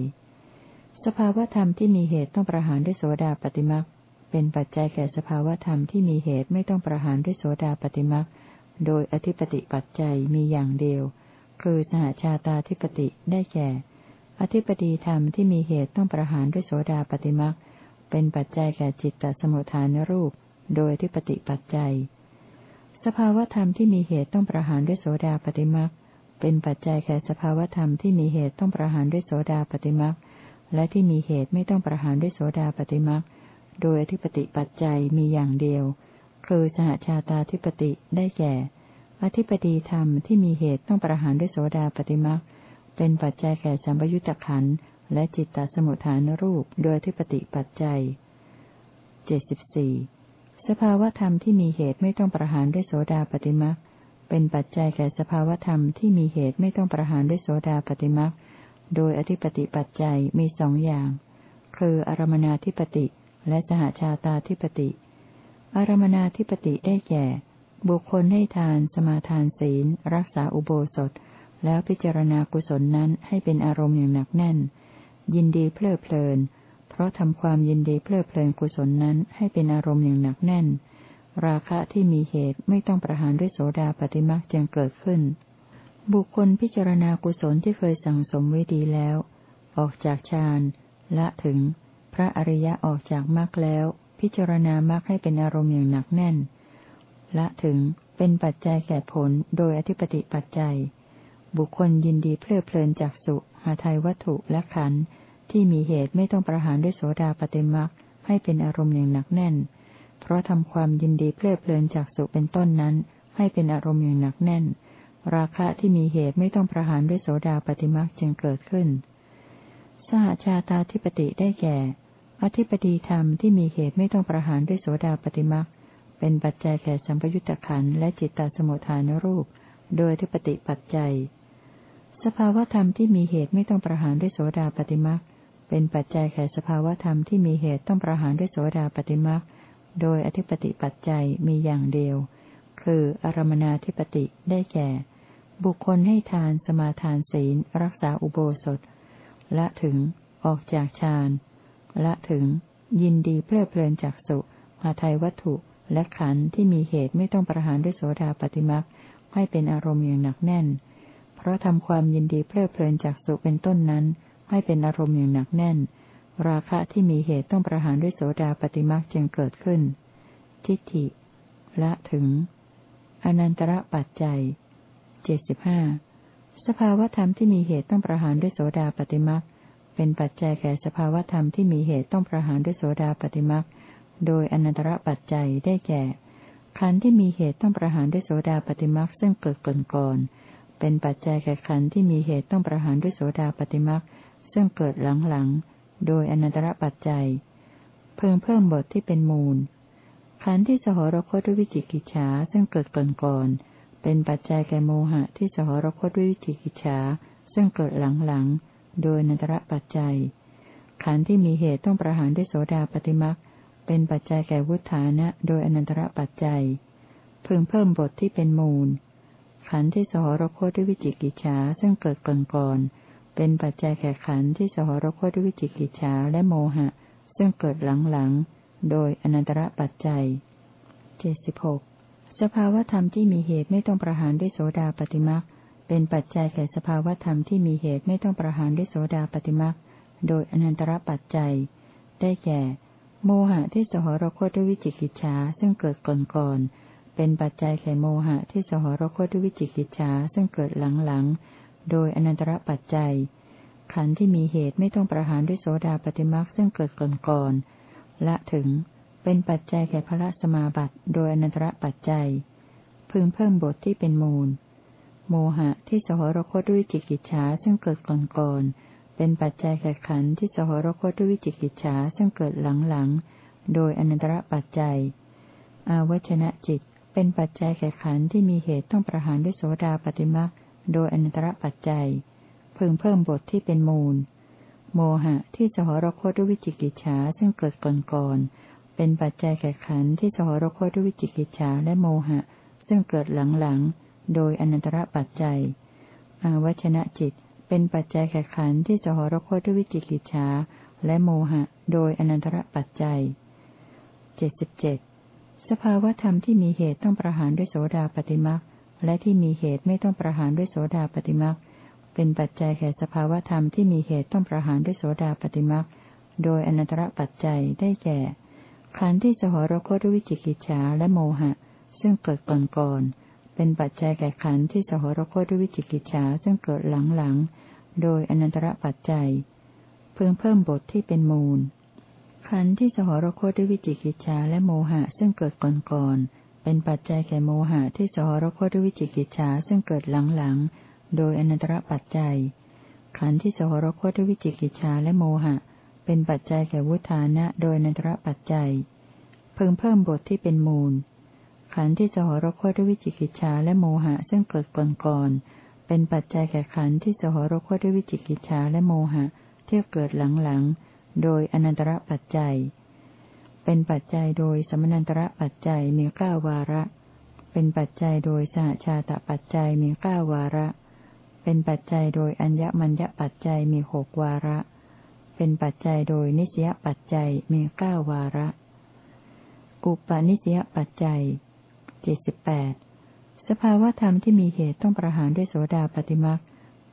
สภาวธรรมที่มีเหตุต้องประหารด้วยโสดาปฏิมักเป็นปัจจัยแก่สภาวธรรมที่มีเหตุไม่ต้องประหารด้วยโสดาปฏิมักโดยอธิปติปัจจัยมีอย่างเดียว คือสหชาตาธิปติได้แก่ อธิปดีธรรมที่มีเหตุต้องประหารด้วยโสดาปฏิมักเป็นปัจจัยแก่จิตตสมุทฐานรูป โดยอธิปติปัจจัย สภาวธรรมที่มีเหตุต้องประหารด้วยโสดาปฏิมักเป็นปัจจัยแก่สภาวธรรมที่มีเหตุต้องประหารด้วยโสดาปฏิมัก และที่มีเหตุไม่ต้องประหารด้วยโสดาปฏิมักโดยอธิปติปัจจัยมีอย่างเดียว คือสหชาตาธิปติได้แก่ อธิปดีธรรมที่มีเหตุต้องประหารด้วยโสดาปฏิมักเป็นปัจจัยแก่สัมปยุตตะขันและจิตตสมุทฐานรูปโดยที่ปฏิปัจจัยเจ็ดสิบสี่สภาวธรรมที่มีเหตุไม่ต้องประหารด้วยโสดาปฏิมักเป็นปัจจัยแก่สภาวธรรมที่มีเหตุไม่ต้องประหารด้วยโสดาปฏิมัก โดยอธิปติปัจจัยมีสองอย่าง คืออารมนาธิปติและสหชาตาธิปติ อารมนาธิปติได้แก่ บุคคลให้ทานสมาทานศีล รักษาอุโบสถ แล้วพิจารณากุศลนั้นให้เป็นอารมณ์อย่างหนักแน่น ยินดีเพลิดเพลิน เพราะทำความยินดีเพลิดเพลินกุศลนั้นให้เป็นอารมณ์อย่างหนักแน่น ราคะที่มีเหตุไม่ต้องประหารด้วยโสดาปฏิมักจึงเกิดขึ้น บุคคลพิจารณากุศลที่เคยสั่งสมไว้ดีแล้ว ออกจากฌานละถึง พระอริยะออกจากมรรคแล้ว พิจารณามรรคให้เป็นอารมณ์อย่างหนักแน่น ละถึงเป็นปัจจัยแก่ผลโดยอธิปติปัจจัย บุคคลยินดีเพลิดเพลินจากสุหาไทยวัตถุและขันธ์ที่มีเหตุไม่ต้องประหารด้วยโสดาปฏิมักให้เป็นอารมณ์อย่างหนักแน่น เพราะทำความยินดีเพลิดเพลินจากสุเป็นต้นนั้น ให้เป็นอารมณ์อย่างหนักแน่น ราคะที่มีเหตุไม่ต้องประหารด้วยโสดาปฏิมักจึงเกิดขึ้น สหชาตาธิปติได้แก่ อธิปดีธรรมที่มีเหตุไม่ต้องประหารด้วยโสดาปฏิมักเป็นปัจจัยแก่สัมปยุตตะขันและจิตตสมุทฐานรูป โดยทิปติปัจจัย สภาวธรรมที่มีเหตุไม่ต้องประหารด้วยโสดาปฏิมักเป็นปัจจัยแก่สภาวธรรมที่มีเหตุต้องประหารด้วยโสดาปฏิมักโดยอธิปติปัจจัยมีอย่างเดียว คืออารมนาธิปติได้แก่ บุคคลให้ทานสมาทานศีล รักษาอุโบสถ ละถึง ออกจากฌาน ละถึง ยินดีเพลิดเพลินจากสุหาไทยวัตถุและขันธ์ที่มีเหตุไม่ต้องประหารด้วยโสดาปฏิมักให้เป็นอารมณ์อย่างหนักแน่น เพราะทำความยินดีเพลิดเพลินจากสุเป็นต้นนั้น ให้เป็นอารมณ์อย่างหนักแน่น ราคะที่มีเหตุต้องประหารด้วยโสดาปฏิมักจึงเกิดขึ้น ทิฏฐิ ละถึง อนันตระปัจจัย เจ็ดสิบห้าสภาวธรรมที่มีเหตุต้องประหารด้วยโสดาปฏิมักเป็นปัจจัยแก่สภาวธรรมที่มีเหตุต้องประหารด้วยโสดาปฏิมักโดยอนันตระปัจจัยได้แก่ขันธ์ที่มีเหตุต้องประหารด้วยโสดาปฏิมักซึ่งเกิดก่อนก่อนเป็นปัจจัยแก่ขันธ์ที่มีเหตุต้องประหารด้วยโสดาปฏิมักซึ่งเกิดหลังๆโดยอนันตระปัจจัย เพิ่มเพิ่มบทที่เป็นมูล ขันธ์ที่สหรคตด้วยวิจิกิจฉาซึ่งเกิดก่อนก่อน เป็นปัจจัยแก่โมหะที่สหรคตด้วยวิจิกิจฉาซึ่งเกิดหลังๆ โดยอนันตระปัจจัย ขันธ์ที่มีเหตุต้องประหารด้วยโสดาปฏิมักเป็นปัจจัยแก่วุฒานะโดยอนันตระปัจจัย พึงเพิ่มบทที่เป็นมูล ขันธ์ที่สหรคตด้วยวิจิกิจฉาซึ่งเกิดก่อนก่อนเป็นปัจจัยแก่ขันธ์ที่สหรคตด้วยวิจิกิจฉาและโมหะ ซึ่งเกิดหลังๆ โดยอนันตระปัจจัยเจ็ดสิบหก สภาวธรรมที่มีเหตุไม่ต้องประหารด้วยโสดาปฏิมักเป็นปัจจัยแก่สภาวธรรมที่มีเหตุไม่ต้องประหารด้วยโสดาปฏิมักโดยอนันตรปัจจัย ได้แก่ โมหะที่สหรคตด้วยวิจิกิจฉาซึ่งเกิดก่อนก่อนเป็นปัจจัยแก่โมหะที่สหรคตด้วยวิจิกิจฉาซึ่งเกิดหลังๆโดยอนันตรปัจจัย ขันธ์ที่มีเหตุไม่ต้องประหารด้วยโสดาปฏิมักซึ่งเกิดก่อนก่อนละถึง เป็นปัจจัยแก่พระสมาบัติโดยอนันตระปัจจัย พึงเพิ่มบทที่เป็นมูล โมหะที่สหรคตด้วยจิกิจฉาซึ่งเกิดก่อนก่อนเป็นปัจจัยแก่ขันธ์ที่สหรคตด้วยวิจิกิจฉาซึ่งเกิดหลังๆโดยอนันตระปัจจัย อาวัชนะจิต เป็นปัจจัยแก่ขันธ์ที่มีเหตุต้องประหารด้วยโสดาปฏิมักโดยอนันตระปัจจัย พึงเพิ่มบทที่เป็นมูล โมหะที่สหรคตด้วยวิจิกิจฉาซึ่งเกิดก่อนก่อน เป็นปัจจัยแก่ขันธ์ที่สหรคตด้วยวิจิกิจฉาและโมหะ ซึ่งเกิดหลังๆ โดยอนันตระปัจจัย อาวัชนะจิต เป็นปัจจัยแก่ขันธ์ที่สหรคตด้วยวิจิกิจฉาและโมหะ โดยอนันตระปัจจัยเจ็ดสิบเจ็ดสภาวธรรมที่มีเหตุต้องประหารด้วยโสดาปฏิมักและที่มีเหตุไม่ต้องประหารด้วยโสดาปฏิมักเป็นปัจจัยแก่สภาวธรรมที่มีเหตุต้องประหารด้วยโสดาปฏิมักโดยอนันตระปัจจัยได้แก่ ขันธ์ที่สหรคตด้วยวิจิกิจฉาและโมหะ ซึ่งเกิดก่อนก่อนเป็นปัจจัยแก่ขันธ์ที่สหรคตด้วยวิจิกิจฉาซึ่งเกิดหลังๆโดยอนันตระปัจจัย เพิ่มเพิ่มบทที่เป็นมูล ขันธ์ที่สหรคตด้วยวิจิกิจฉาและโมหะซึ่งเกิดก่อนก่อนเป็นปัจจัยแก่โมหะที่สหรคตด้วยวิจิกิจฉาซึ่งเกิดหลังๆโดยอนันตระปัจจัย ขันธ์ที่สหรคตด้วยวิจิกิจฉาและโมหะ เป็นปัจจัยแก่วุฒานะโดยอนันตรปัจจัยเพิ่มเพิ่มบทที่เป็นมูล ขันธ์ที่สหรคตด้วยวิจิกิจฉาและโมหะซึ่งเกิดก่อนก่อนเป็นปัจจัยแก่ขันธ์ที่สหรคตด้วยวิจิกิจฉาและโมหะเที่ยวเกิดหลังๆโดยอนันตระปัจจัย เป็นปัจจัยโดยสมนันตระปัจจัยมีเก้าวาระ เป็นปัจจัยโดยสหชาตปัจจัยมีเก้าวาระ เป็นปัจจัยโดยอัญญมัญญปัจจัยมีหกวาระ เป็นปัจจัยโดยนิสยปัจจัยมีเก้าวาระ อุปนิสยปัจจัยเจ็ดสิบแปดสภาวธรรมที่มีเหตุต้องประหารด้วยโสดาปฏิมัก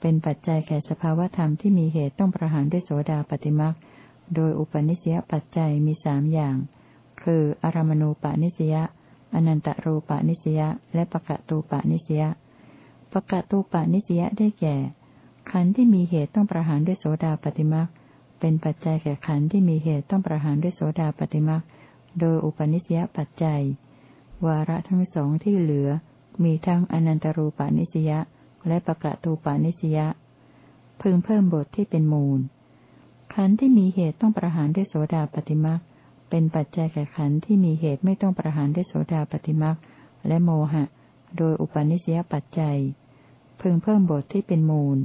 เป็นปัจจัยแก่สภาวธรรมที่มีเหตุต้องประหารด้วยโสดาปฏิมักโดยอุปนิสยปัจจัยมีสามอย่าง คืออารมณูปนิสยาอนันตรูปนิสยาและปะกะตูปนิสยาปะกะตูปนิสยาได้แก่ ขันธ์ที่มีเหตุต้องประหารด้วยโสดาปฏิมัก เป็นปัจจัยแก่ขันธ์ที่มีเหตุต้องประหารด้วยโสดาปฏิมักโดยอุปนิสยปัจจัย วาระทั้งสองที่เหลือ มีทั้งอนันตรูปานิสยาและปะกะตูปานิสยาพึงเพิ่มบทที่เป็นมูล ขันธ์ที่มีเหตุต้องประหารด้วยโสดาปฏิมักเป็นปัจจัยแก่ขันธ์ที่มีเหตุไม่ต้องประหารด้วยโสดาปฏิมักและโมหะ โดยอุปาณิสยปัจจัย พึงเพิ่มบทที่เป็นมูล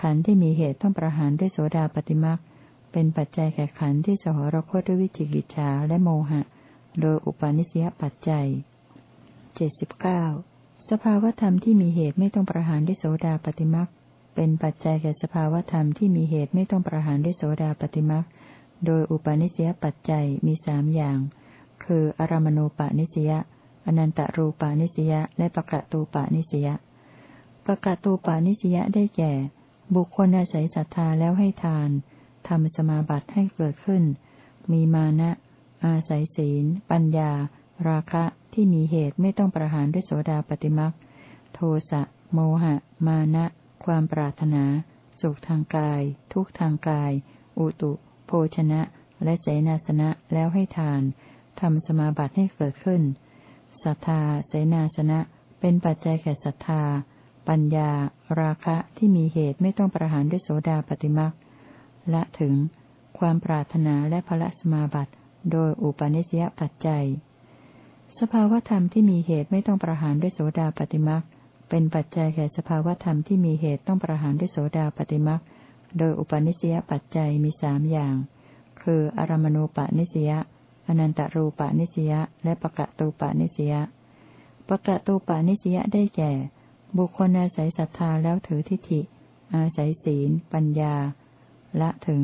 ขันธ์ที่มีเหตุต้องประหารด้วยโสดาปฏิมัก เป็นปัจจัยแก่ขันธ์ที่สหรคตด้วยวิจิกิจฉาและโมหะ โดยอุปาณิสยปัจจัยเจ็ดสิบเก้าสภาวธรรมที่มีเหตุไม่ต้องประหารด้วยโสดาปฏิมักเป็นปัจจัยแก่สภาวธรรมที่มีเหตุไม่ต้องประหารด้วยโสดาปฏิมักโดยอุปาณิสยปัจจัยมีสามอย่าง คืออารมณูปาณิสยาอนันตรูปาณิสยาและปะกะตูปาณิสยาปะกะตูปาณิสยาได้แก่ บุคคลอาศัยศรัทธาแล้วให้ทาน ทำสมาบัติให้เกิดขึ้น มีมานะ อาศัยศีล ปัญญา ราคะที่มีเหตุไม่ต้องประหารด้วยโสดาปฏิมักโทสะโมหะ มานะ ความปรารถนา สุขทางกาย ทุกทางกาย อุตุ โภชนะ และเจนาสนะแล้วให้ทานทำสมาบัติให้เกิดขึ้นศรัทธา เสนาสนะ เป็นปัจจัยแก่ศรัทธา ปัญญา ราคะที่มีเหตุไม่ต้องประหารด้วยโสดาปฏิมัก ละถึง ความปรารถนาและพระสมาบัติ โดยอุปนิสยปัจจัย สภาวธรรมที่มีเหตุไม่ต้องประหารด้วยโสดาปฏิมักเป็นปัจจัยแก่สภาวธรรมที่มีเหตุต้องประหารด้วยโสดาปฏิมักโดยอุปนิสยปัจจัยมีสามอย่าง คือ อารมณูปนิสยาอนันตรูปนิสยาและปะกะตูปนิสยาปะกะตูปานิสยาได้แก่ บุคคลอาศัยศรัทธาแล้วถือทิฏฐิ อาศัยศีล ปัญญา ละถึง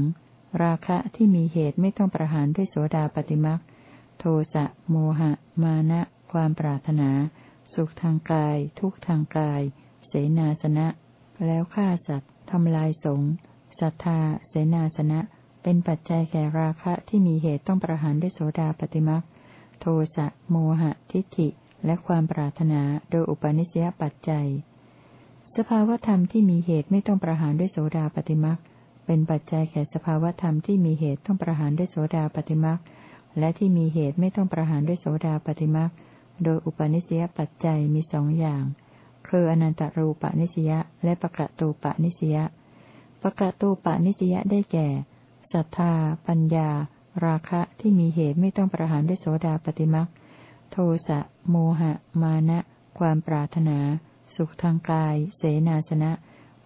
ราคะที่มีเหตุไม่ต้องประหารด้วยโสดาปฏิมักโทสะโมหะ มานะ ความปรารถนา สุขทางกาย ทุกทางกาย เสนาสนะ แล้วฆ่าสัตว์ทำลายสงศรัทธา เสนาสนะ เป็นปัจจัยแก่ราคะที่มีเหตุต้องประหารด้วยโสดาปฏิมักโทสะโมหะ ทิฏฐิ และความปรารถนาโดยอุปนิสยปัจจัย สภาวธรรมที่มีเหตุไม่ต้องประหารด้วยโสดาปฏิมัก เป็นปัจจัยแก่สภาวธรรมที่มีเหตุต้องประหารด้วยโสดาปฏิมักและที่มีเหตุไม่ต้องประหารด้วยโสดาปฏิมักโดยอุปนิสยปัจจัยมีสองอย่าง คืออนันตรูปนิสยและปะกะตูปนิสยปะกะตูปนิสยได้แก่ศรัทธา ปัญญา ราคะที่มีเหตุไม่ต้องประหารด้วยโสดาปฏิมักโทสะโมหะ มานะ ความปรารถนา สุขทางกาย เสนาสนะ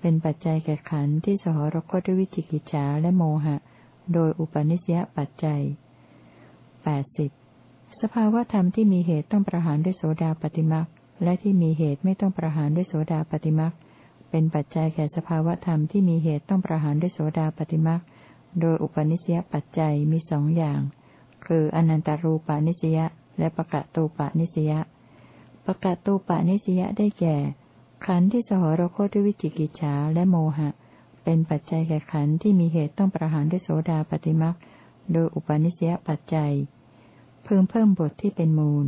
เป็นปัจจัยแก่ขันธ์ที่สหรคตด้วยวิจิกิจฉาและโมหะ โดยอุปนิสยปัจจัยแปดสิบสภาวธรรมที่มีเหตุต้องประหารด้วยโสดาปฏิมักและที่มีเหตุไม่ต้องประหารด้วยโสดาปฏิมักเป็นปัจจัยแก่สภาวธรรมที่มีเหตุต้องประหารด้วยโสดาปฏิมักโดยอุปนิสยปัจจัยมีสองอย่าง คืออนันตารูปานิสยและปะกะตูปานิสยปะกะตูปานิสยได้แก่ ขันธ์ที่สหรคตด้วยวิจิกิจฉาและโมหะ เป็นปัจจัยแก่ขันธ์ที่มีเหตุต้องประหารด้วยโสดาปฏิมักโดยอุปนิสยปัจจัยเพิ่มเพิ่มบทที่เป็นมูล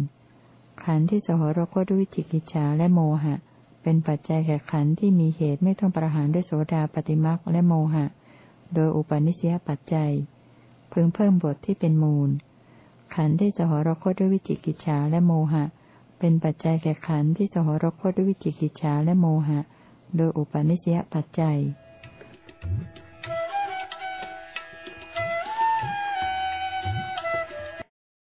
ขันธ์ที่สหรคตด้วยวิจิกิจฉาและโมหะ เป็นปัจจัยแก่ขันธ์ที่มีเหตุไม่ต้องประหารด้วยโสดาปฏิมักและโมหะ โดยอุปนิสยปัจจัยเพิ่มเพิ่มบทที่เป็นมูล ขันธ์ที่สหรคตด้วยวิจิกิจฉาและโมหะเเป็นปัจจัยแก่ขันธ์ที่สหรคตด้วยวิจิกิจฉาและโมหะ โดยอุปนิสยปัจจัย Thank you.